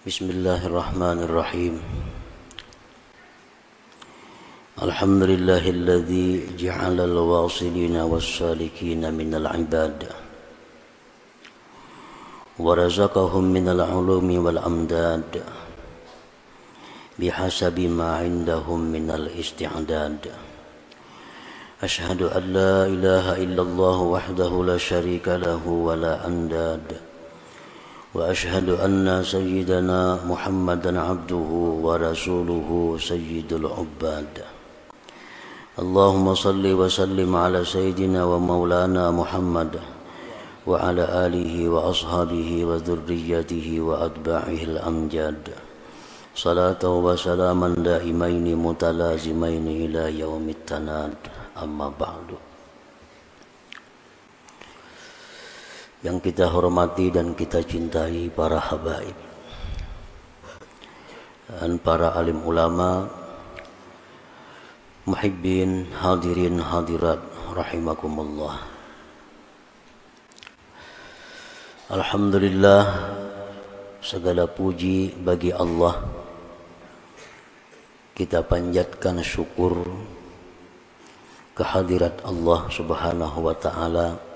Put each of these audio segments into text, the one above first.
بسم الله الرحمن الرحيم. الحمد لله الذي جعل الواصلين والسالكين من العباد ورزقهم من العلوم والأمداد بحسب ما عندهم من الاستعداد. أشهد أن لا إله إلا الله وحده لا شريك له ولا أنداد. وأشهد أن سيدنا محمدا عبده ورسوله سيد العباد. اللهم صل وسلم على سيدنا ومولانا محمد وعلى آله وأصحابه وذريته وأتباعه الأمجاد. صلاة وسلاما دائمين متلازمين إلى يوم التناد. أما بعد. Yang kita hormati dan kita cintai para habaib dan para alim ulama muhibbin hadirin hadirat rahimakumullah. Alhamdulillah segala puji bagi Allah. Kita panjatkan syukur kehadirat Allah Subhanahu wa taala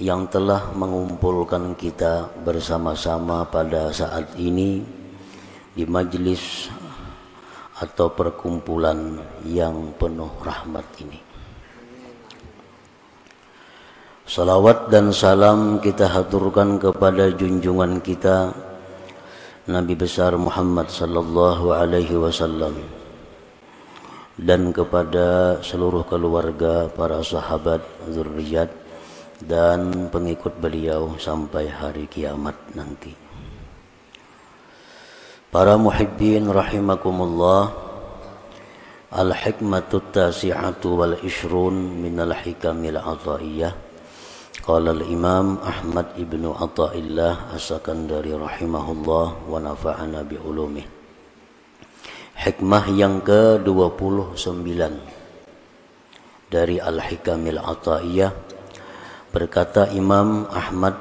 yang telah mengumpulkan kita bersama-sama pada saat ini di majlis atau perkumpulan yang penuh rahmat ini. Salawat dan salam kita haturkan kepada junjungan kita Nabi besar Muhammad sallallahu alaihi wasallam dan kepada seluruh keluarga para sahabat zuriat dan pengikut beliau sampai hari kiamat nanti. Para muhibbin rahimakumullah Al-hikmatu tasi'atu wal ishrun minal hikamil ataiyah Qala al-imam Ahmad ibnu Atta'illah As-Sakandari rahimahullah Wa nafa'ana bi'ulumih Hikmah yang ke-29 Dari Al-Hikamil Ataiyah Berkata Imam Ahmad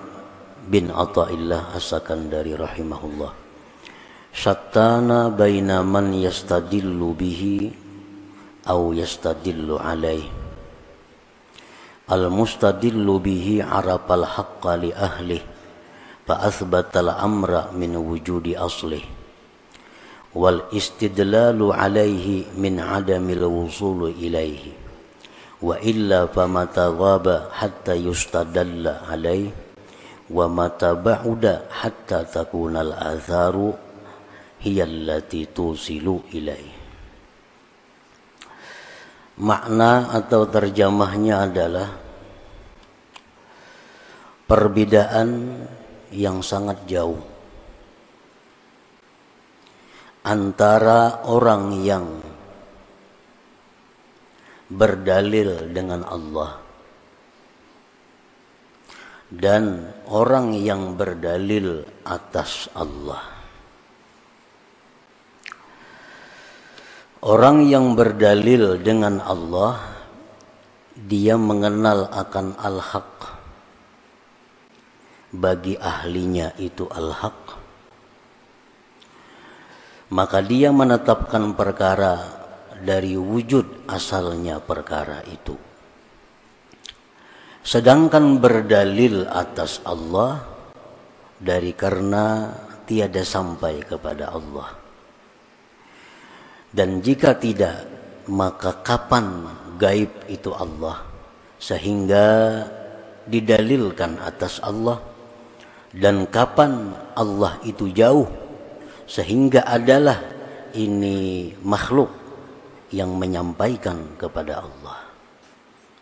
bin Atta'illah As-Sakandari rahimahullah Syattana baina man yastadillu bihi Au yastadillu alaih. Al-mustadillu bihi arafal haqqa li ahlih Fa'athbatal amra min wujudi aslih. Wal istidlalu alaihi min adamil wusulu ilaihi wa illa famata ghaba hatta yustadalla alaih wa mata ba'uda hatta takuna al-atharu hiya allati tusilu ilaih makna atau terjemahnya adalah perbedaan yang sangat jauh antara orang yang berdalil dengan Allah. Dan orang yang berdalil atas Allah. Orang yang berdalil dengan Allah dia mengenal akan al-haq. Bagi ahlinya itu al-haq. Maka dia menetapkan perkara dari wujud asalnya perkara itu. Sedangkan berdalil atas Allah dari karena tiada sampai kepada Allah. Dan jika tidak, maka kapan gaib itu Allah sehingga didalilkan atas Allah dan kapan Allah itu jauh sehingga adalah ini makhluk yang menyampaikan kepada Allah.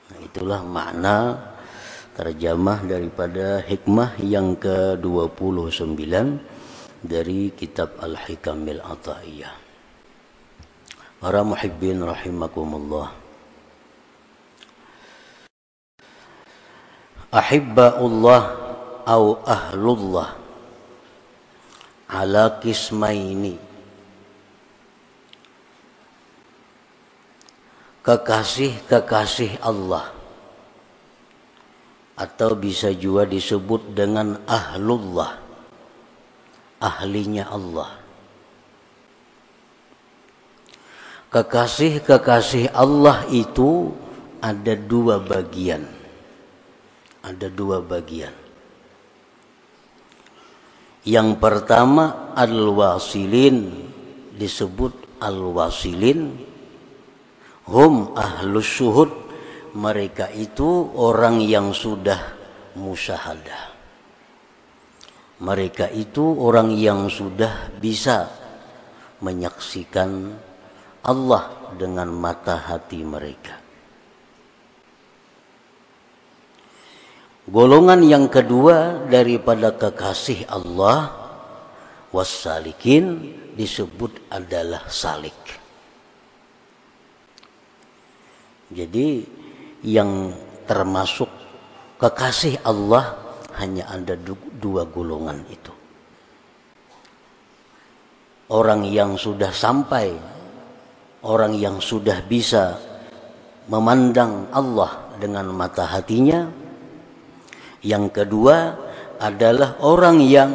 Nah, itulah makna terjemah daripada hikmah yang ke-29 dari kitab Al-Hikamil Ata'iyah. Para muhibbin rahimakumullah. Ahibba'ullah au ahlullah ala kismaini kekasih-kekasih Allah atau bisa juga disebut dengan ahlullah ahlinya Allah. Kekasih-kekasih Allah itu ada dua bagian. Ada dua bagian. Yang pertama al-wasilin disebut al-wasilin hum ahlus syuhud mereka itu orang yang sudah musyahadah. Mereka itu orang yang sudah bisa menyaksikan Allah dengan mata hati mereka. Golongan yang kedua daripada kekasih Allah wassalikin disebut adalah salik. Jadi yang termasuk kekasih Allah hanya ada dua golongan itu. Orang yang sudah sampai, orang yang sudah bisa memandang Allah dengan mata hatinya. Yang kedua adalah orang yang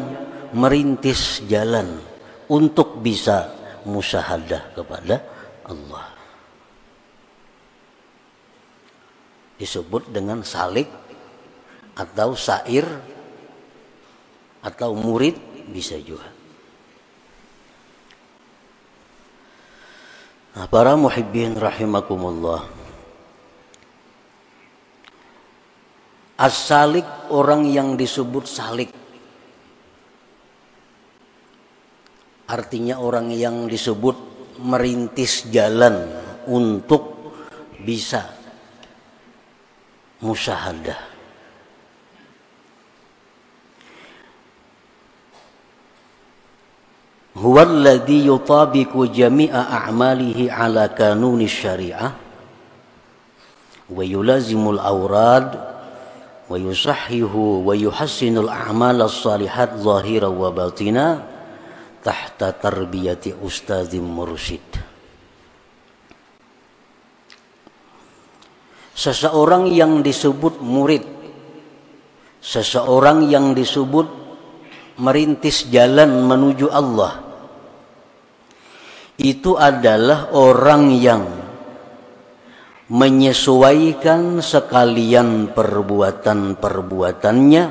merintis jalan untuk bisa musyahadah kepada Allah. Disebut dengan salik atau sair atau murid bisa juga. Nah, para muhibbin rahimakumullah. As-salik orang yang disebut salik. Artinya orang yang disebut merintis jalan untuk bisa musyahadah هو الذي يطابق جميع أعماله على قانون الشريعة ويلازم الأوراد ويصحح ويحسن الأعمال الصالحات ظاهرا وباطنا تحت تربية أستاذ مرشد. Seseorang yang disebut murid Seseorang yang disebut merintis jalan menuju Allah itu adalah orang yang menyesuaikan sekalian perbuatan-perbuatannya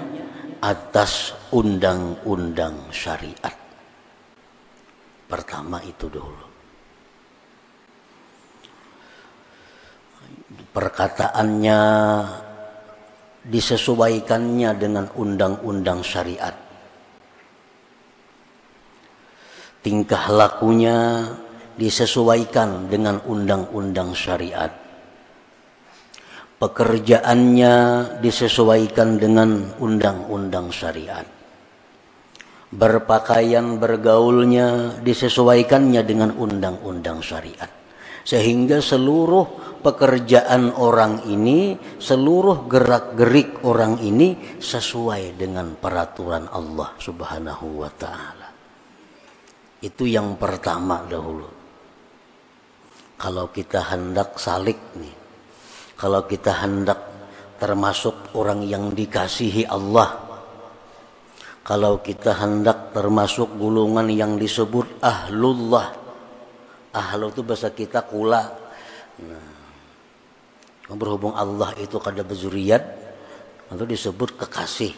atas undang-undang syariat. Pertama itu dulu. Perkataannya disesuaikannya dengan undang-undang syariat tingkah lakunya disesuaikan dengan undang-undang syariat. Pekerjaannya disesuaikan dengan undang-undang syariat. Berpakaian bergaulnya disesuaikannya dengan undang-undang syariat. Sehingga seluruh pekerjaan orang ini, seluruh gerak-gerik orang ini sesuai dengan peraturan Allah Subhanahu wa taala. Itu yang pertama dahulu. Kalau kita hendak salik nih. Kalau kita hendak termasuk orang yang dikasihi Allah. Kalau kita hendak termasuk gulungan yang disebut ahlullah. Ahlu itu bahasa kita kula. Nah, berhubung Allah itu kada bezuriat itu disebut kekasih.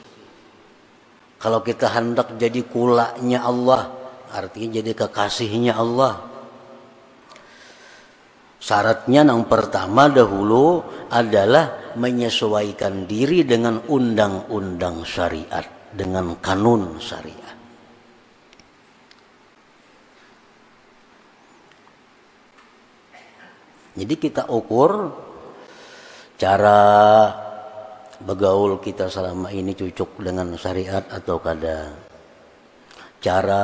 Kalau kita hendak jadi kulanya Allah, artinya jadi kekasihnya Allah syaratnya yang pertama dahulu adalah menyesuaikan diri dengan undang-undang syariat dengan kanun syariat jadi kita ukur cara begaul kita selama ini cocok dengan syariat atau kada cara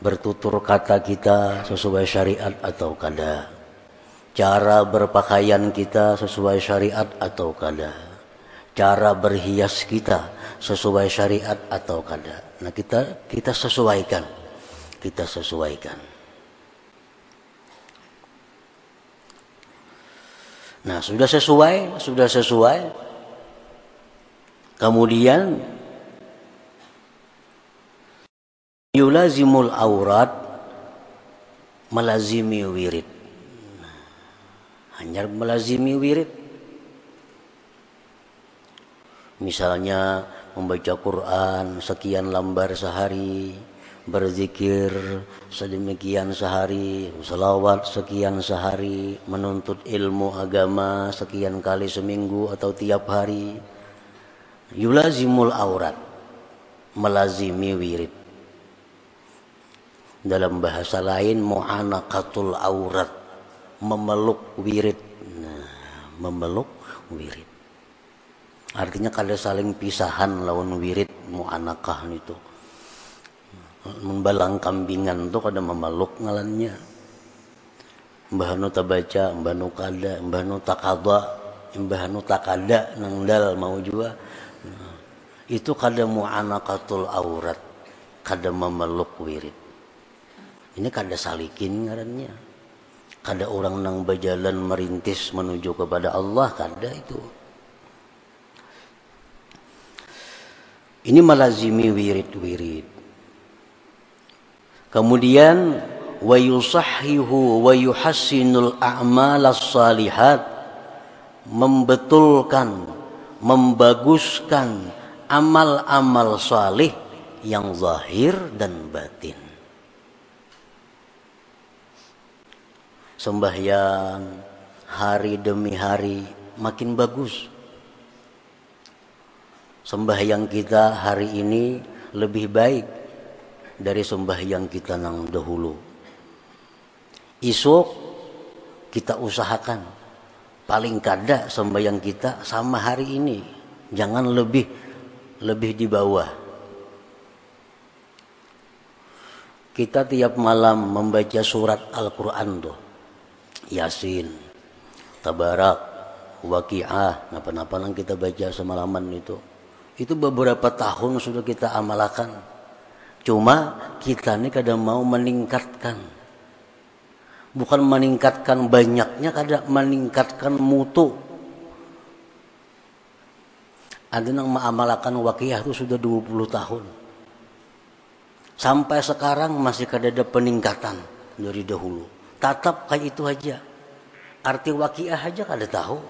bertutur kata kita sesuai syariat atau kada cara berpakaian kita sesuai syariat atau kada cara berhias kita sesuai syariat atau kada nah kita kita sesuaikan. Kita sesuaikan nah sudah sesuai sudah sesuai. Kemudian yulazimul aurat melazimi wirid. Hanya melazimi wirid. Misalnya membaca Quran sekian lembar sehari berzikir sedemikian sehari, selawat sekian sehari, menuntut ilmu agama sekian kali seminggu atau tiap hari. Yulazimul aurat, melazimi wirid. Dalam bahasa lain mu'anaqatul aurat, memeluk wirid. Nah, memeluk wirid. Artinya kada saling pisahan lawan wirid mu'anakah itu membalang kambingan tuh kada memeluk ngalannya. Mbah nu baca mbah nu kada mbah nu takada mbah nu takada nang dal mau nah, itu kada mu'anaqatul aurat kada memeluk wirid. Ini kada salikin ngarannya. Kada orang nang berjalan merintis menuju kepada Allah kada itu. Ini malazimi wirid-wirid Kemudian wa yusahhihu wa yuhassinul a'mal salihat membetulkan membaguskan amal-amal salih yang zahir dan batin. Sembahyang hari demi hari makin bagus. Sembahyang kita hari ini lebih baik dari sembahyang kita nang dahulu. Isuk kita usahakan paling kada sembahyang kita sama hari ini. Jangan lebih lebih di bawah. Kita tiap malam membaca surat Al-Quran tuh. Yasin, Tabarak, Waqi'ah, napa-napa kita baca semalaman itu. Itu beberapa tahun sudah kita amalkan Cuma kita ini kadang mau meningkatkan. Bukan meningkatkan banyaknya, kadang meningkatkan mutu. Ada yang mengamalkan wakiyah itu sudah 20 tahun. Sampai sekarang masih ada peningkatan dari dahulu. Tatap kayak itu aja. Arti wakiyah aja kada tahu.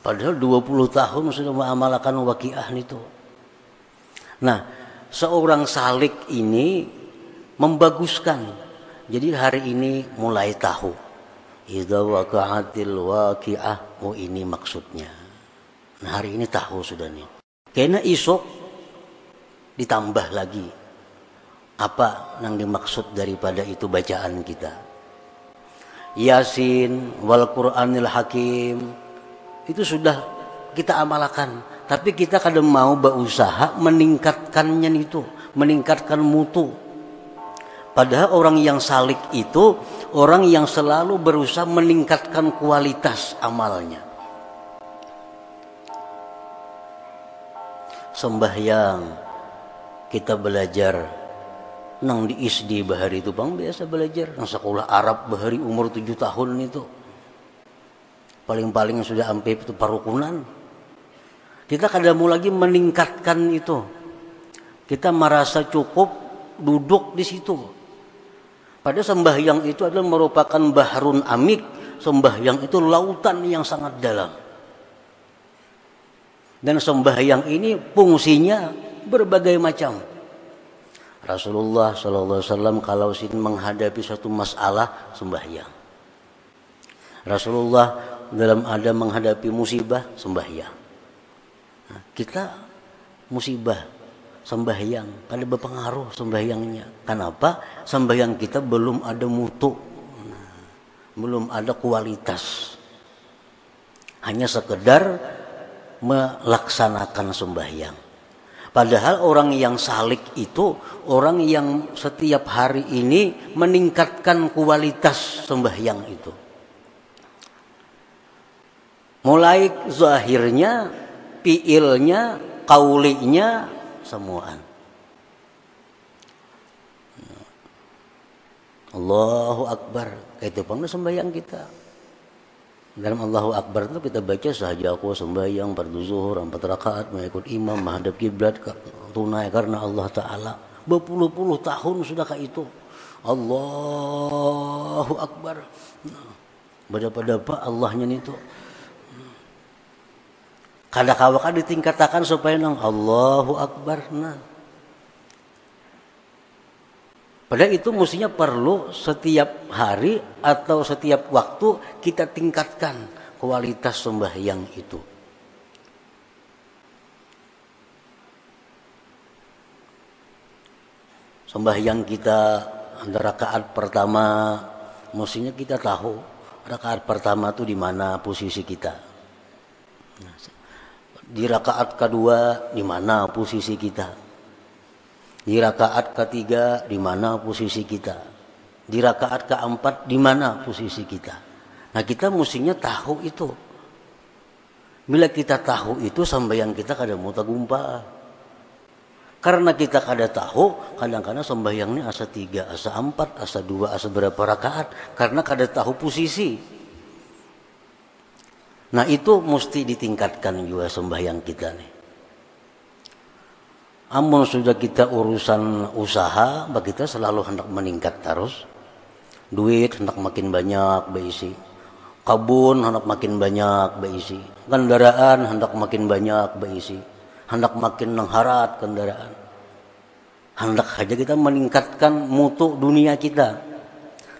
Padahal 20 tahun sudah mengamalkan wakiyah itu. Nah, seorang salik ini membaguskan. Jadi hari ini mulai tahu. Idza waqa'atil waqi'ah. Oh ini maksudnya. Nah hari ini tahu sudah nih. Karena isok ditambah lagi. Apa yang dimaksud daripada itu bacaan kita. Yasin wal Qur'anil Hakim itu sudah kita amalkan tapi kita kadang mau berusaha meningkatkannya itu, meningkatkan mutu. Padahal orang yang salik itu orang yang selalu berusaha meningkatkan kualitas amalnya. Sembahyang kita belajar nang di ISD bahari itu bang biasa belajar nang sekolah Arab bahari umur tujuh tahun itu paling-paling sudah sampai itu parukunan kita kadang mau lagi meningkatkan itu. Kita merasa cukup duduk di situ. Pada sembahyang itu adalah merupakan bahrun amik. Sembahyang itu lautan yang sangat dalam. Dan sembahyang ini fungsinya berbagai macam. Rasulullah SAW kalau ingin menghadapi satu masalah sembahyang. Rasulullah dalam ada menghadapi musibah sembahyang. Kita musibah sembahyang pada berpengaruh sembahyangnya. Kenapa? Sembahyang kita belum ada mutu, nah, belum ada kualitas. Hanya sekedar melaksanakan sembahyang. Padahal orang yang salik itu orang yang setiap hari ini meningkatkan kualitas sembahyang itu. Mulai zahirnya fiilnya, kaulinya semuaan. Allahu Akbar. Itu pun sembahyang kita. Dalam Allahu Akbar itu kita baca sahaja aku sembahyang fardu zuhur empat rakaat mengikut imam menghadap kiblat tunai karena Allah Taala berpuluh-puluh tahun sudah kayak itu Allahu Akbar nah, pada apa Allahnya itu kada kawaka ditingkatakan supaya nang Allahu Akbar nah Padahal itu mestinya perlu setiap hari atau setiap waktu kita tingkatkan kualitas sembahyang itu. Sembahyang kita rakaat pertama mestinya kita tahu rakaat pertama itu di mana posisi kita. Di rakaat kedua di mana posisi kita di rakaat ketiga di mana posisi kita? Di rakaat keempat di mana posisi kita? Nah kita mestinya tahu itu. Bila kita tahu itu sampai yang kita kada mau tagumpa. Karena kita kada tahu, kadang-kadang sembahyang ini asa tiga, asa empat, asa dua, asa berapa rakaat. Karena kada tahu posisi. Nah itu mesti ditingkatkan juga sembahyang kita nih. Amun sudah kita urusan usaha, bagi kita selalu hendak meningkat terus. Duit hendak makin banyak beisi. Kabun hendak makin banyak beisi. Kendaraan hendak makin banyak beisi. Hendak makin mengharat kendaraan. Hendak saja kita meningkatkan mutu dunia kita.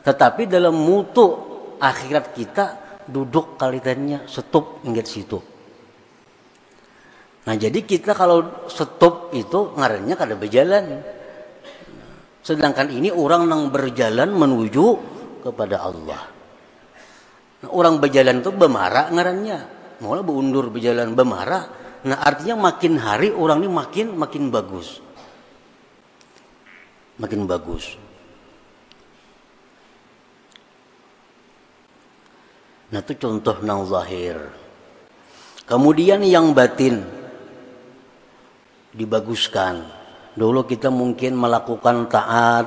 Tetapi dalam mutu akhirat kita duduk kalitannya stop ingat situ Nah jadi kita kalau stop itu ngarannya kada berjalan. Sedangkan ini orang yang berjalan menuju kepada Allah. Nah, orang berjalan itu bemarah ngarannya. Mulai beundur berjalan bemarah. Nah artinya makin hari orang ini makin makin bagus. Makin bagus. Nah itu contoh nang zahir. Kemudian yang batin dibaguskan. Dulu kita mungkin melakukan taat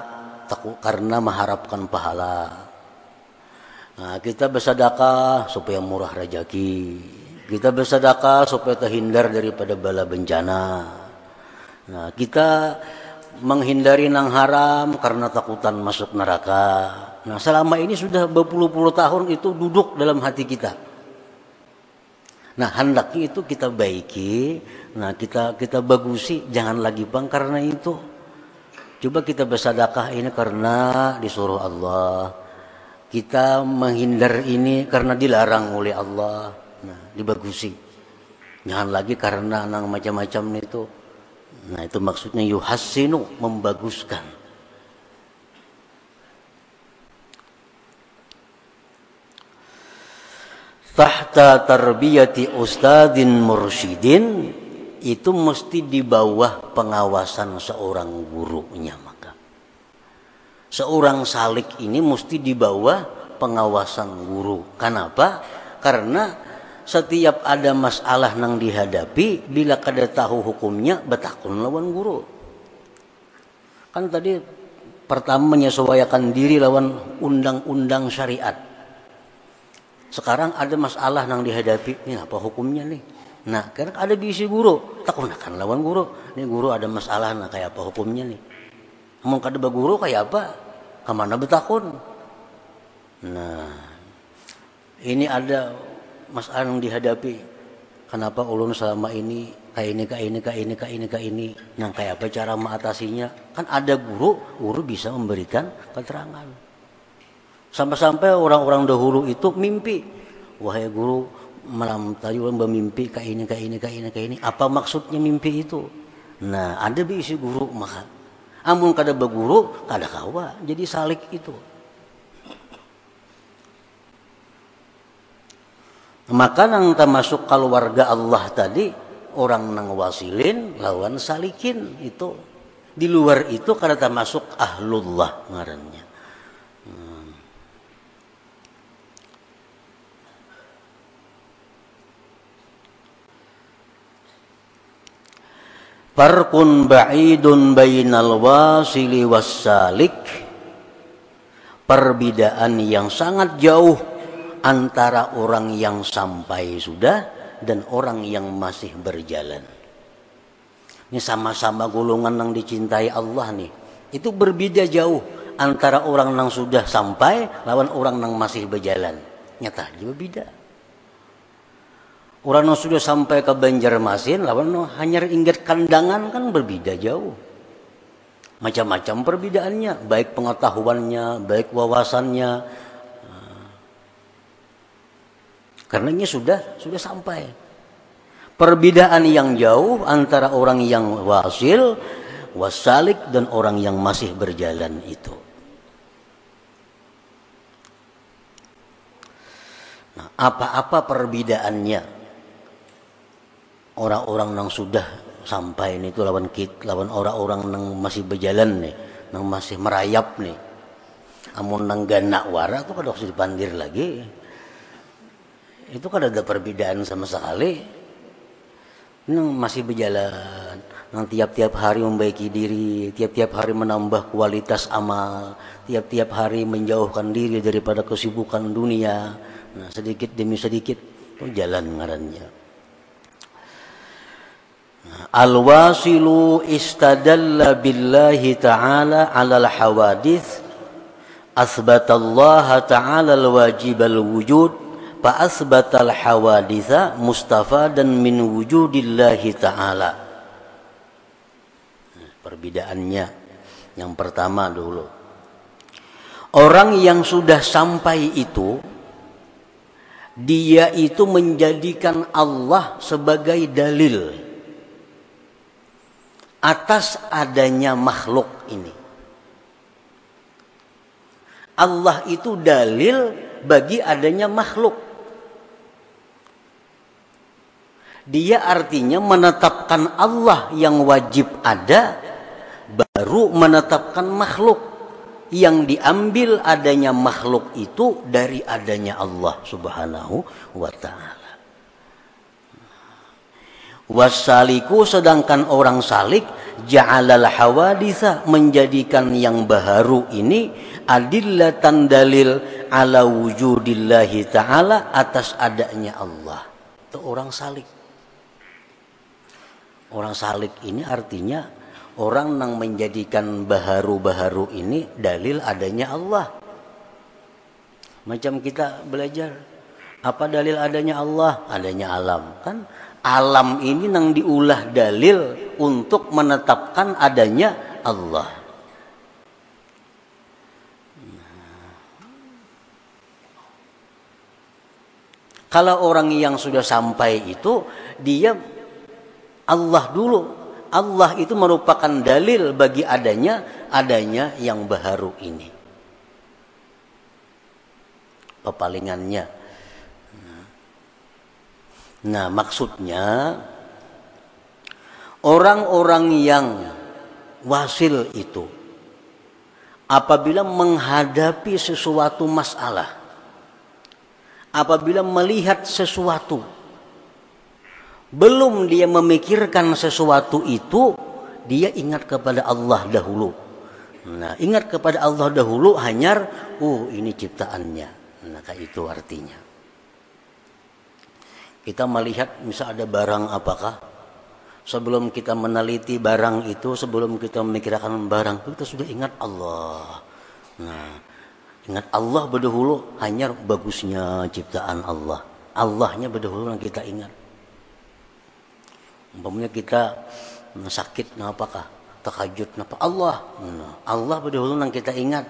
karena mengharapkan pahala. Nah, kita bersedekah supaya murah rezeki. Kita bersedekah supaya terhindar daripada bala bencana. Nah, kita menghindari nang haram karena takutan masuk neraka. Nah, selama ini sudah berpuluh-puluh tahun itu duduk dalam hati kita. Nah, hendaknya itu kita baiki Nah kita kita bagusi jangan lagi bang karena itu. Coba kita bersadakah ini karena disuruh Allah. Kita menghindar ini karena dilarang oleh Allah. Nah dibagusi. Jangan lagi karena nang macam-macam itu. Nah itu maksudnya yuhassinu membaguskan. tahta tarbiyati ustadin mursyidin itu mesti di bawah pengawasan seorang gurunya maka. Seorang salik ini mesti di bawah pengawasan guru. Kenapa? Karena setiap ada masalah yang dihadapi bila kada tahu hukumnya betakun lawan guru kan tadi pertama menyesuaikan diri lawan undang-undang syariat sekarang ada masalah yang dihadapi ini apa hukumnya nih Nah, karena ada bisi guru, tak gunakan lawan guru. Ini guru ada masalah, nah kayak apa hukumnya nih? Mau kada guru kayak apa? Ke mana betakun? Nah, ini ada masalah yang dihadapi. Kenapa ulun selama ini kayak ini, kayak ini, kayak ini, kayak ini, kayak ini. Nah, kayak apa cara mengatasinya? Kan ada guru, guru bisa memberikan keterangan. Sampai-sampai orang-orang dahulu itu mimpi. Wahai guru, malam tadi orang bermimpi kayak ini kayak ini kayak ini kayak ini apa maksudnya mimpi itu nah ada bisi guru maka amun kada berguru kada kawa jadi salik itu maka nang termasuk keluarga Allah tadi orang nang wasilin lawan salikin itu. Di luar itu kada termasuk ahlullah ngarannya. Farkun ba'idun bainal wasili wassalik. Perbedaan yang sangat jauh antara orang yang sampai sudah dan orang yang masih berjalan. Ini sama-sama golongan yang dicintai Allah nih. Itu berbeda jauh antara orang yang sudah sampai lawan orang yang masih berjalan. Nyata juga beda. Orang yang sudah sampai ke Banjarmasin lawan no, hanya ingat kandangan kan berbeda jauh. Macam-macam perbedaannya, baik pengetahuannya, baik wawasannya. Karena ini sudah sudah sampai perbedaan yang jauh antara orang yang wasil, wasalik dan orang yang masih berjalan itu. Nah, apa-apa perbedaannya orang-orang yang sudah sampai ini itu lawan kit, lawan orang-orang yang masih berjalan nih, yang masih merayap nih. Amun nang ganak wara tuh kada usah dipandir lagi. Itu kan ada perbedaan sama sekali. Nang masih berjalan. Nang tiap-tiap hari membaiki diri. Tiap-tiap hari menambah kualitas amal. Tiap-tiap hari menjauhkan diri daripada kesibukan dunia. Nah sedikit demi sedikit itu jalan ngarannya. Nah, Al-wasilu istadalla billahi ta'ala 'ala al-hawadith asbatallaha ta'ala al-wajib al-wujud fa'asbatal hawaditha dan min wujudillahi ta'ala. Perbedaannya. Yang pertama dulu. Orang yang sudah sampai itu dia itu menjadikan Allah sebagai dalil atas adanya makhluk ini. Allah itu dalil bagi adanya makhluk Dia artinya menetapkan Allah yang wajib ada baru menetapkan makhluk yang diambil adanya makhluk itu dari adanya Allah Subhanahu wa taala. Wasaliku sedangkan orang salik ja'alal hawaditha menjadikan yang baharu ini adillatan dalil ala wujudillahi ta'ala atas adanya Allah. Itu orang salik. Orang salik ini artinya orang yang menjadikan baharu-baharu ini dalil adanya Allah. Macam kita belajar, apa dalil adanya Allah? Adanya alam. Kan alam ini yang diulah dalil untuk menetapkan adanya Allah. Kalau orang yang sudah sampai itu, dia Allah dulu. Allah itu merupakan dalil bagi adanya adanya yang baharu ini. Pepalingannya. Nah, maksudnya orang-orang yang wasil itu apabila menghadapi sesuatu masalah, apabila melihat sesuatu belum dia memikirkan sesuatu itu, dia ingat kepada Allah dahulu. Nah, ingat kepada Allah dahulu hanya, oh ini ciptaannya. Nah, itu artinya. Kita melihat misal ada barang apakah sebelum kita meneliti barang itu, sebelum kita memikirkan barang itu kita sudah ingat Allah. Nah, ingat Allah berdahulu hanya bagusnya ciptaan Allah. Allahnya berdahulu yang kita ingat. Umpamanya kita sakit nah apakah? Takajud napa Allah. Nah, Allah berdahulu nang kita ingat.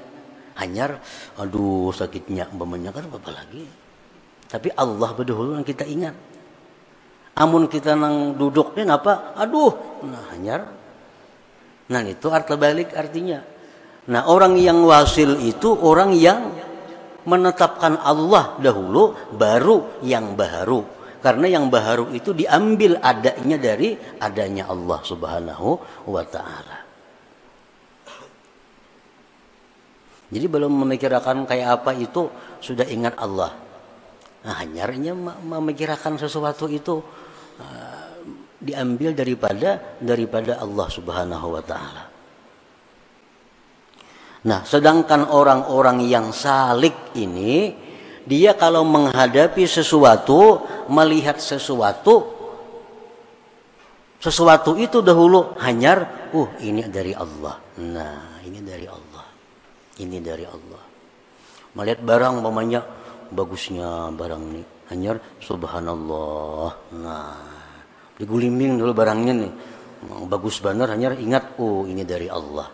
Hanyar aduh sakitnya umpamanya kan apa lagi. Tapi Allah berdahulu nang kita ingat. Amun kita nang duduknya ngapa? Aduh, nah hanyar. Nah itu arti balik artinya. Nah orang yang wasil itu orang yang menetapkan Allah dahulu baru yang baru karena yang baharu itu diambil adanya dari adanya Allah Subhanahu wa taala. Jadi belum memikirkan kayak apa itu sudah ingat Allah. Nah, hanyarnya memikirkan sesuatu itu uh, diambil daripada daripada Allah Subhanahu wa taala. Nah, sedangkan orang-orang yang salik ini dia kalau menghadapi sesuatu, melihat sesuatu, sesuatu itu dahulu hanyar, uh ini dari Allah. Nah, ini dari Allah. Ini dari Allah. Melihat barang mamanya bagusnya barang ini hanyar subhanallah. Nah, diguliming dulu barangnya nih. Bagus benar hanyar ingat oh ini dari Allah.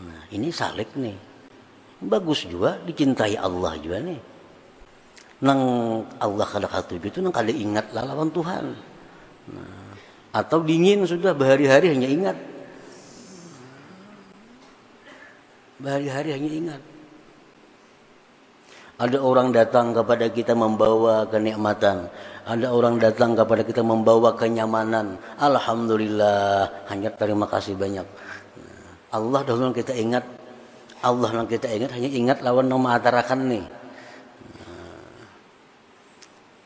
Nah, ini salik nih. Bagus juga dicintai Allah juga nih. Nang Allah kada katuju itu nang kada ingat lawan Tuhan. Nah, atau dingin sudah berhari-hari hanya ingat. Berhari-hari hanya ingat. Ada orang datang kepada kita membawa kenikmatan. Ada orang datang kepada kita membawa kenyamanan. Alhamdulillah hanya terima kasih banyak. Allah dahulu kita ingat. Allah yang kita ingat hanya ingat lawan nama atarakan nih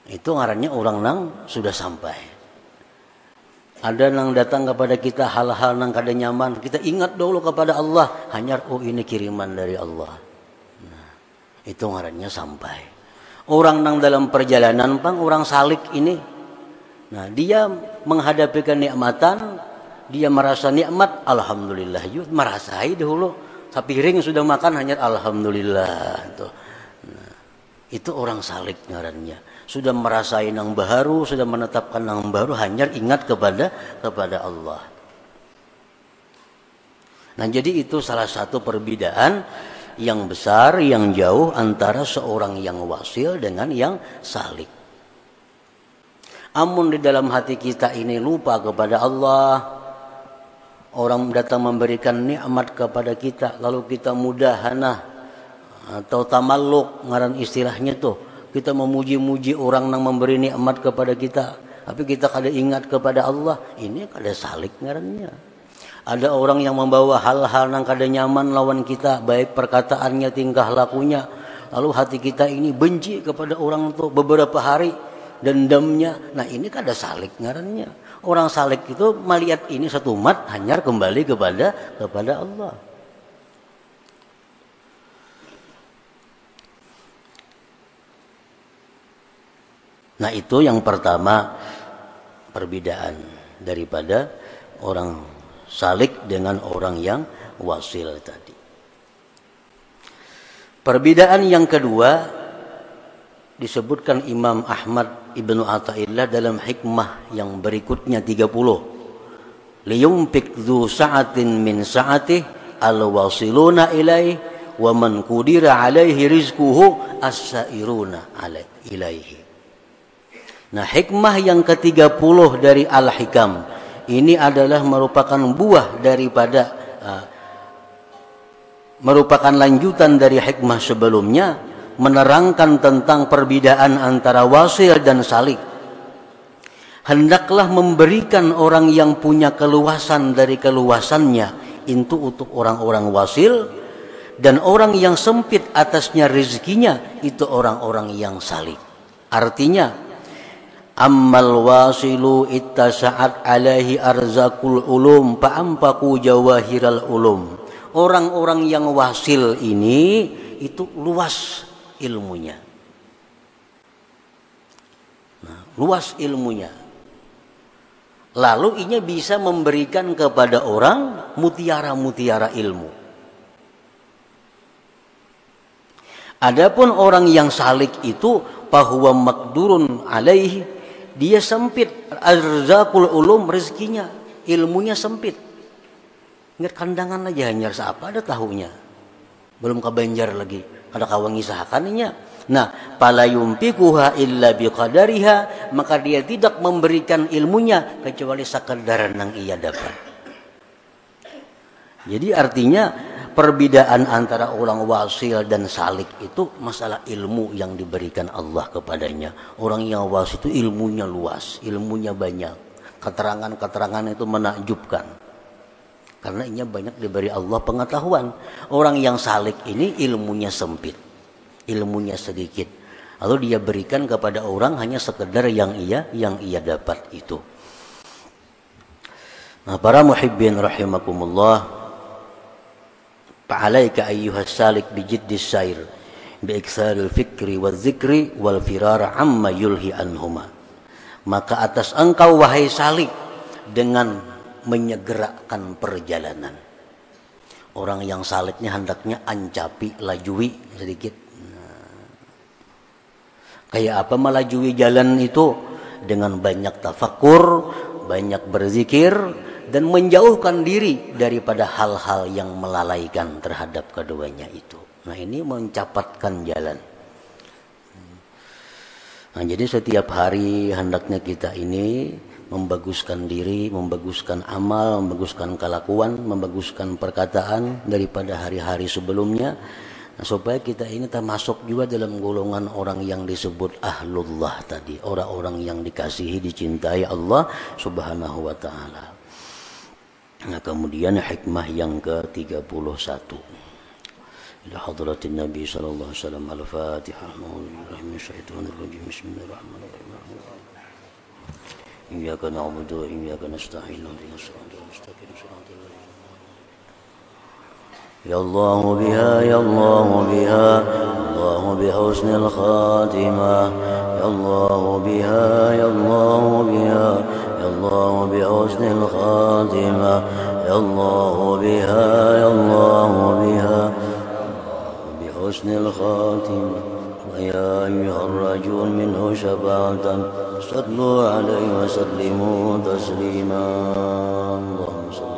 itu ngarannya orang nang sudah sampai ada yang datang kepada kita hal-hal yang kada nyaman, kita ingat dulu kepada Allah. Hanya oh ini kiriman dari Allah. Nah, itu ngarannya sampai. Orang yang dalam perjalanan pang orang salik ini. Nah, dia menghadapi kenikmatan, dia merasa nikmat, alhamdulillah. Yuk, merasai dulu. Sapiring sudah makan hanya alhamdulillah. Nah, itu orang salik ngarannya sudah merasai yang baru, sudah menetapkan yang baru, hanya ingat kepada kepada Allah. Nah, jadi itu salah satu perbedaan yang besar, yang jauh antara seorang yang wasil dengan yang salik. Amun di dalam hati kita ini lupa kepada Allah, orang datang memberikan nikmat kepada kita, lalu kita mudahana atau tamalluk ngaran istilahnya tuh kita memuji-muji orang yang memberi nikmat kepada kita. Tapi kita kada ingat kepada Allah ini kada salik ngarannya. Ada orang yang membawa hal-hal yang kada nyaman lawan kita baik perkataannya tingkah lakunya. Lalu hati kita ini benci kepada orang itu beberapa hari dendamnya. Nah ini kada salik ngarannya. Orang salik itu melihat ini satu umat hanya kembali kepada kepada Allah Nah itu yang pertama perbedaan daripada orang salik dengan orang yang wasil tadi. Perbedaan yang kedua disebutkan Imam Ahmad Ibnu Athaillah dalam hikmah yang berikutnya 30. Liyumpik dzu sa'atin min sa'atih al-wasiluna ilaih wa man qudira alaihi rizquhu as-sairuna ilaihi. Nah, hikmah yang ke-30 dari Al-Hikam ini adalah merupakan buah daripada uh, merupakan lanjutan dari hikmah sebelumnya menerangkan tentang perbedaan antara wasil dan salik. Hendaklah memberikan orang yang punya keluasan dari keluasannya itu untuk orang-orang wasil dan orang yang sempit atasnya rezekinya itu orang-orang yang salik. Artinya Ammal wasilu ittasa'at alaihi arzakul ulum fa'ampaku jawahiral ulum. Orang-orang yang wasil ini itu luas ilmunya. Nah, luas ilmunya. Lalu ini bisa memberikan kepada orang mutiara-mutiara ilmu. Adapun orang yang salik itu bahwa makdurun alaihi dia sempit. Arzakul ulum rezekinya ilmunya sempit. Ingat kandangan aja hanya apa ada tahunya? Belum kebanjar lagi ada kawangi sahakaninya nah pala yumpikuha illa biqadariha maka dia tidak memberikan ilmunya kecuali sekadar yang ia dapat. Jadi artinya perbedaan antara orang wasil dan salik itu masalah ilmu yang diberikan Allah kepadanya. Orang yang wasil itu ilmunya luas, ilmunya banyak. Keterangan-keterangan itu menakjubkan. Karena ini banyak diberi Allah pengetahuan. Orang yang salik ini ilmunya sempit. Ilmunya sedikit. Lalu dia berikan kepada orang hanya sekedar yang ia yang ia dapat itu. Nah, para muhibbin rahimakumullah, فعليك أيها السالك بجد السير بإكثار الفكر والذكر والفرار عما يلهي عنهما maka atas engkau wahai salik dengan menyegerakan perjalanan. Orang yang saliknya hendaknya ancapi, lajui sedikit. Nah. Kayak apa melajui jalan itu? Dengan banyak tafakur, banyak berzikir, dan menjauhkan diri daripada hal-hal yang melalaikan terhadap keduanya itu. Nah ini mencapatkan jalan. Nah, jadi setiap hari hendaknya kita ini membaguskan diri, membaguskan amal, membaguskan kelakuan, membaguskan perkataan daripada hari-hari sebelumnya. Nah, supaya kita ini termasuk juga dalam golongan orang yang disebut ahlullah tadi, orang-orang yang dikasihi, dicintai Allah Subhanahu wa taala. Nah, kemudian hikmah yang ke-31. إلى حضرة النبي صلى الله عليه وسلم الفاتحة أعوذ بالله من الشيطان الرجيم بسم الله الرحمن الرحيم إياك نعبد وإياك نستعين اهدنا الصراط المستقيم صراط يا الله بها يا الله بها الله بحسن الخاتمة يا الله بها يا الله بها الله بحسن الخاتمة يا الله بها يا الله بها بحسن الخاتمة. ويا أيها الرجل منه شفاعة صلوا عليه وسلموا تسليما. اللهم صل